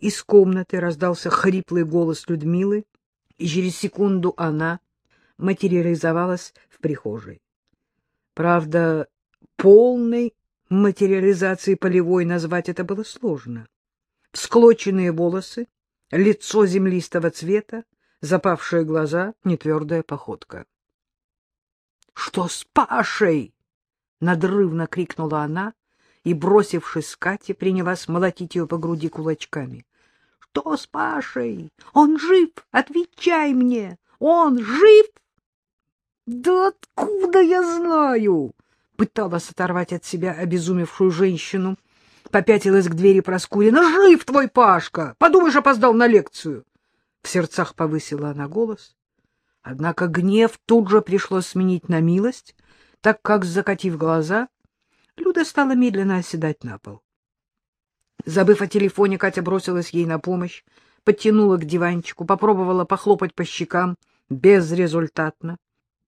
Из комнаты раздался хриплый голос Людмилы, и через секунду она материализовалась в прихожей. Правда, полной материализации полевой назвать это было сложно. Всклоченные волосы, лицо землистого цвета, запавшие глаза, нетвердая походка. — Что с Пашей? — надрывно крикнула она и, бросившись с Кати, принялась молотить ее по груди кулачками. — Что с Пашей? Он жив! Отвечай мне! Он жив! — Да откуда я знаю? — пыталась оторвать от себя обезумевшую женщину. Попятилась к двери Проскурина. — Жив твой Пашка! Подумаешь, опоздал на лекцию! В сердцах повысила она голос. Однако гнев тут же пришлось сменить на милость, так как, закатив глаза, Люда стала медленно оседать на пол. Забыв о телефоне, Катя бросилась ей на помощь, подтянула к диванчику, попробовала похлопать по щекам, безрезультатно.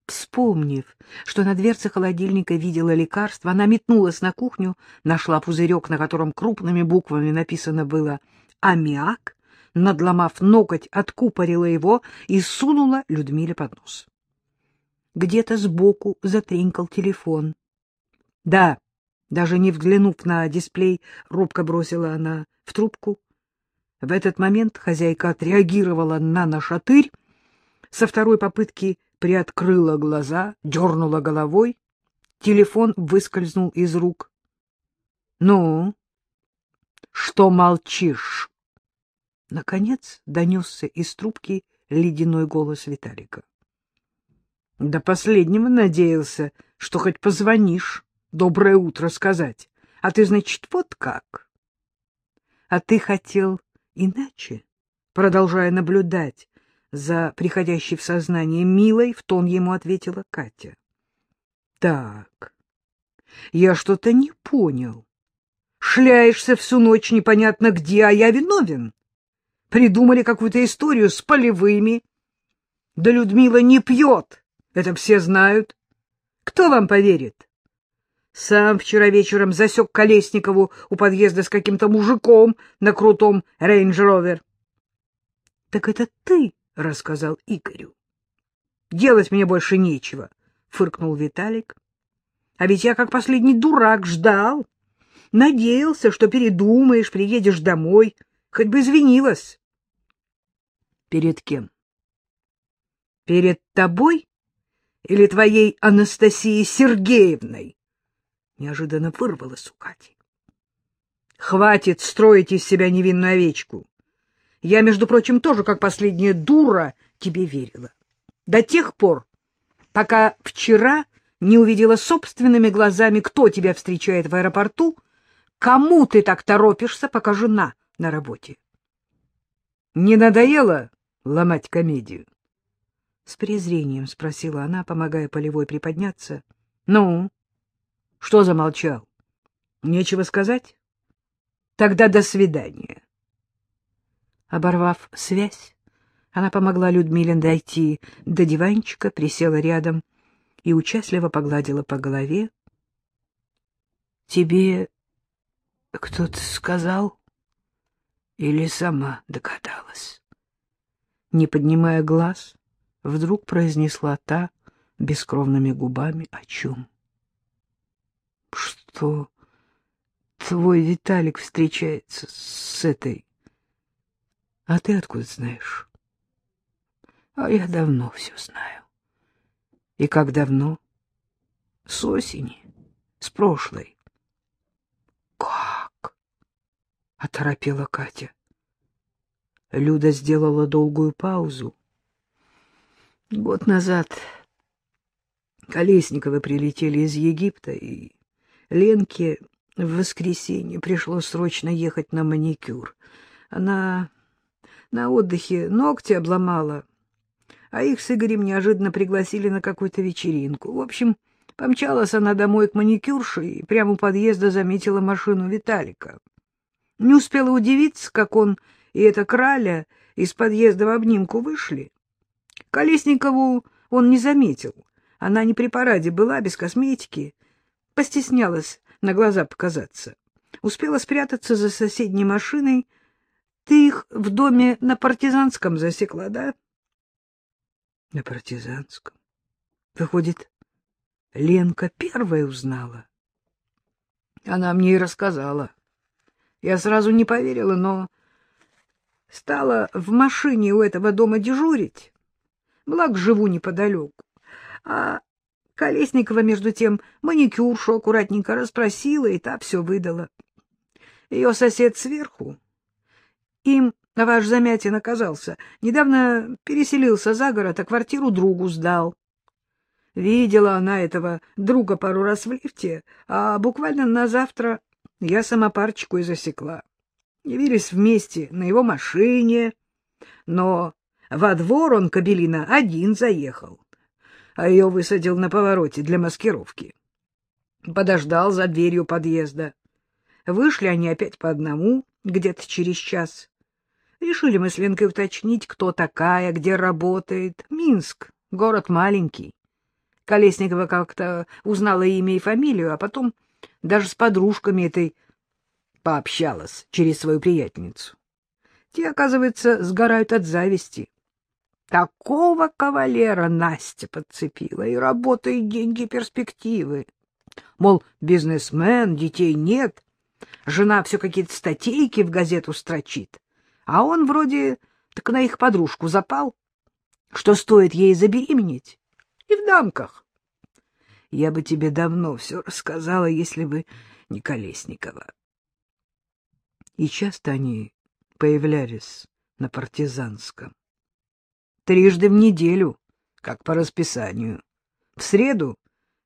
Вспомнив, что на дверце холодильника видела лекарство, она метнулась на кухню, нашла пузырек, на котором крупными буквами написано было «Аммиак», надломав ноготь, откупорила его и сунула Людмиле под нос. Где-то сбоку затренькал телефон. — Да, даже не взглянув на дисплей, робко бросила она в трубку. В этот момент хозяйка отреагировала на нашатырь, со второй попытки приоткрыла глаза, дернула головой. Телефон выскользнул из рук. — Ну, что молчишь? Наконец донесся из трубки ледяной голос Виталика. — До последнего надеялся, что хоть позвонишь, доброе утро сказать. А ты, значит, вот как? — А ты хотел иначе? Продолжая наблюдать за приходящей в сознание Милой, в тон ему ответила Катя. — Так, я что-то не понял. Шляешься всю ночь непонятно где, а я виновен. Придумали какую-то историю с полевыми. Да Людмила не пьет, это все знают. Кто вам поверит? Сам вчера вечером засек Колесникову у подъезда с каким-то мужиком на крутом Range Rover. — Так это ты рассказал Игорю. — Делать мне больше нечего, — фыркнул Виталик. — А ведь я как последний дурак ждал. Надеялся, что передумаешь, приедешь домой, хоть бы извинилась. Перед кем? Перед тобой или твоей Анастасией Сергеевной? Неожиданно вырвалась у Кати. Хватит строить из себя невинную овечку. Я, между прочим, тоже, как последняя дура, тебе верила. До тех пор, пока вчера не увидела собственными глазами, кто тебя встречает в аэропорту, кому ты так торопишься, пока жена на работе. Не надоело ломать комедию? С презрением спросила она, помогая Полевой приподняться. — Ну, что замолчал? Нечего сказать? Тогда до свидания. Оборвав связь, она помогла Людмиле дойти до диванчика, присела рядом и участливо погладила по голове. — Тебе кто-то сказал или сама догадалась? не поднимая глаз, вдруг произнесла та бескровными губами о чем. — Что твой Виталик встречается с этой? — А ты откуда знаешь? — А я давно все знаю. — И как давно? — С осени, с прошлой. — Как? — оторопела Катя. — Люда сделала долгую паузу. Год назад Колесниковы прилетели из Египта, и Ленке в воскресенье пришлось срочно ехать на маникюр. Она на отдыхе ногти обломала, а их с Игорем неожиданно пригласили на какую-то вечеринку. В общем, помчалась она домой к маникюрше и прямо у подъезда заметила машину Виталика. Не успела удивиться, как он и эта краля из подъезда в обнимку вышли. Колесникову он не заметил. Она не при параде была, без косметики. Постеснялась на глаза показаться. Успела спрятаться за соседней машиной. Ты их в доме на партизанском засекла, да? На партизанском. Выходит, Ленка первая узнала. Она мне и рассказала. Я сразу не поверила, но стала в машине у этого дома дежурить. Благо, живу неподалеку. А Колесникова, между тем, маникюршу аккуратненько расспросила, и та все выдала. Ее сосед сверху. Им ваш Замятин оказался. Недавно переселился за город, а квартиру другу сдал. Видела она этого друга пару раз в лифте, а буквально на завтра я сама парочку и засекла. Явились вместе на его машине, но во двор он, Кабелина, один заехал, а ее высадил на повороте для маскировки. Подождал за дверью подъезда. Вышли они опять по одному, где-то через час. Решили мы с Ленкой уточнить, кто такая, где работает. Минск, город маленький. Колесникова как-то узнала имя и фамилию, а потом даже с подружками этой пообщалась через свою приятельницу. Те, оказывается, сгорают от зависти. Такого кавалера Настя подцепила, и работа, и деньги, и перспективы. Мол, бизнесмен, детей нет, жена все какие-то статейки в газету строчит, а он вроде так на их подружку запал, что стоит ей забеременеть, и в дамках. Я бы тебе давно все рассказала, если бы не Колесникова. И часто они появлялись на партизанском. Трижды в неделю, как по расписанию. В среду,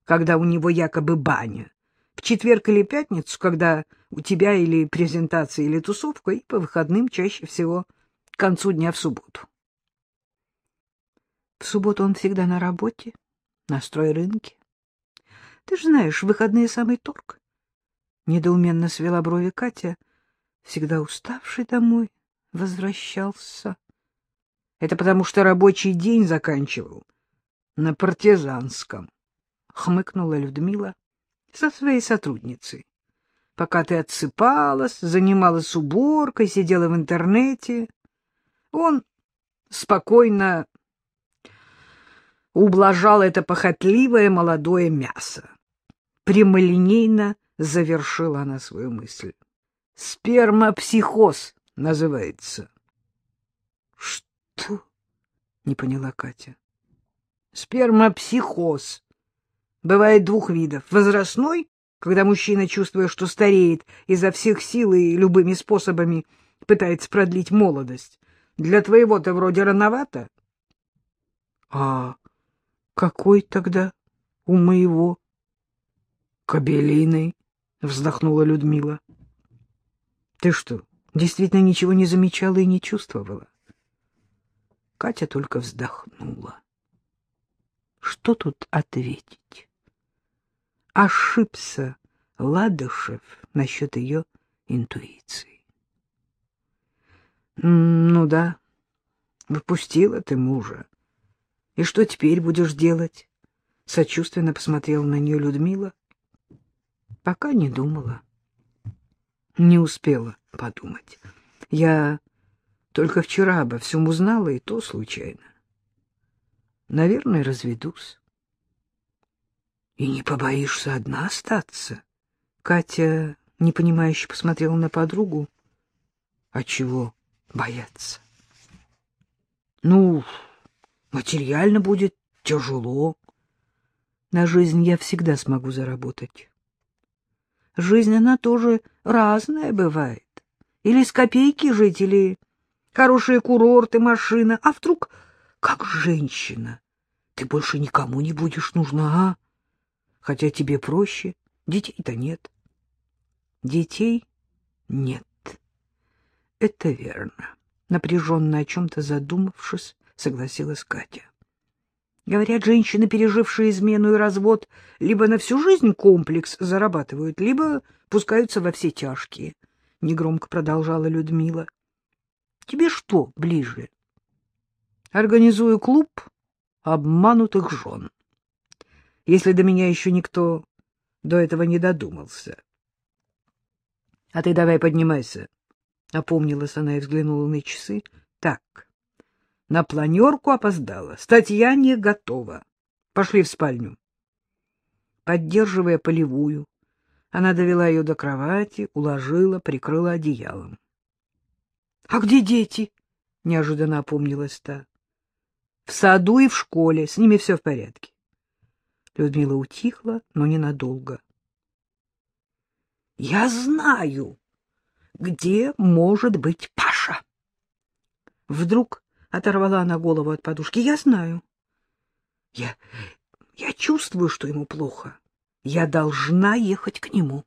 когда у него якобы баня, в четверг или пятницу, когда у тебя или презентация, или тусовка, и по выходным чаще всего к концу дня в субботу. В субботу он всегда на работе, на стройрынке. Ты же знаешь, выходные самый торг. Недоуменно свела брови Катя, всегда уставший домой, возвращался. Это потому, что рабочий день заканчивал на партизанском, — хмыкнула Людмила со своей сотрудницей. Пока ты отсыпалась, занималась уборкой, сидела в интернете, он спокойно ублажал это похотливое молодое мясо. Прямолинейно завершила она свою мысль. Спермопсихоз называется. Что? Не поняла Катя. Спермопсихоз. Бывает двух видов. Возрастной, когда мужчина, чувствуя, что стареет, изо всех сил и любыми способами пытается продлить молодость. Для твоего-то вроде рановато. А какой тогда у моего? Кобелиной, вздохнула Людмила. Ты что, действительно ничего не замечала и не чувствовала? Катя только вздохнула. Что тут ответить? Ошибся Ладышев насчет ее интуиции. Ну да, выпустила ты мужа. И что теперь будешь делать? Сочувственно посмотрела на нее Людмила. Пока не думала. Не успела подумать. Я только вчера обо всем узнала, и то случайно. Наверное, разведусь. И не побоишься одна остаться? Катя непонимающе посмотрела на подругу. А чего бояться? Ну, Материально будет тяжело. На жизнь я всегда смогу заработать. Жизнь, она тоже разная бывает. Или с копейки жить, или хорошие курорты, машина. А вдруг, как женщина, ты больше никому не будешь нужна, а? Хотя тебе проще, детей-то нет. Детей нет. Это верно. Напряженно о чем-то задумавшись, — согласилась Катя. Говорят, женщины, пережившие измену и развод, либо на всю жизнь комплекс зарабатывают, либо пускаются во все тяжкие. Негромко продолжала Людмила. Тебе что ближе? Организую клуб обманутых жен. Если до меня еще никто до этого не додумался. А ты давай поднимайся. — опомнилась она и взглянула на часы. — Так, на планерку опоздала. Статья не готова. Пошли в спальню. Поддерживая полевую, она довела ее до кровати, уложила, прикрыла одеялом. — А где дети? — неожиданно опомнилась та. — В саду и в школе, с ними все в порядке. Людмила утихла, но ненадолго. — Я знаю, где может быть Паша. Вдруг оторвала она голову от подушки. — Я знаю. Я, я чувствую, что ему плохо. Я должна ехать к нему.